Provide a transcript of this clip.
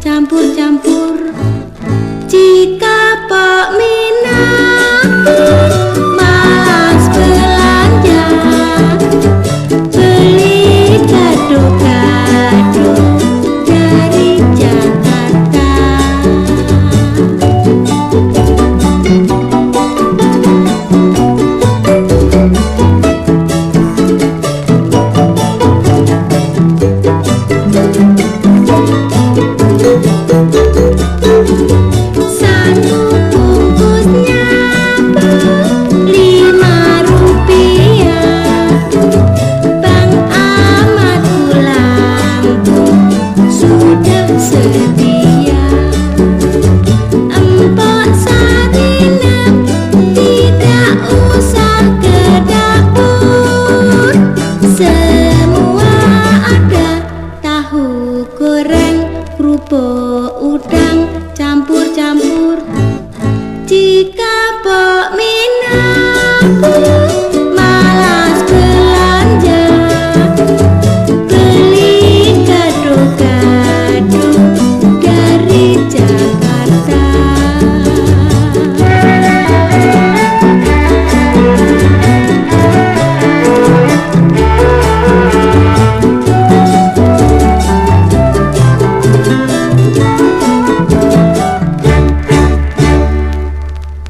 campur-campur 噔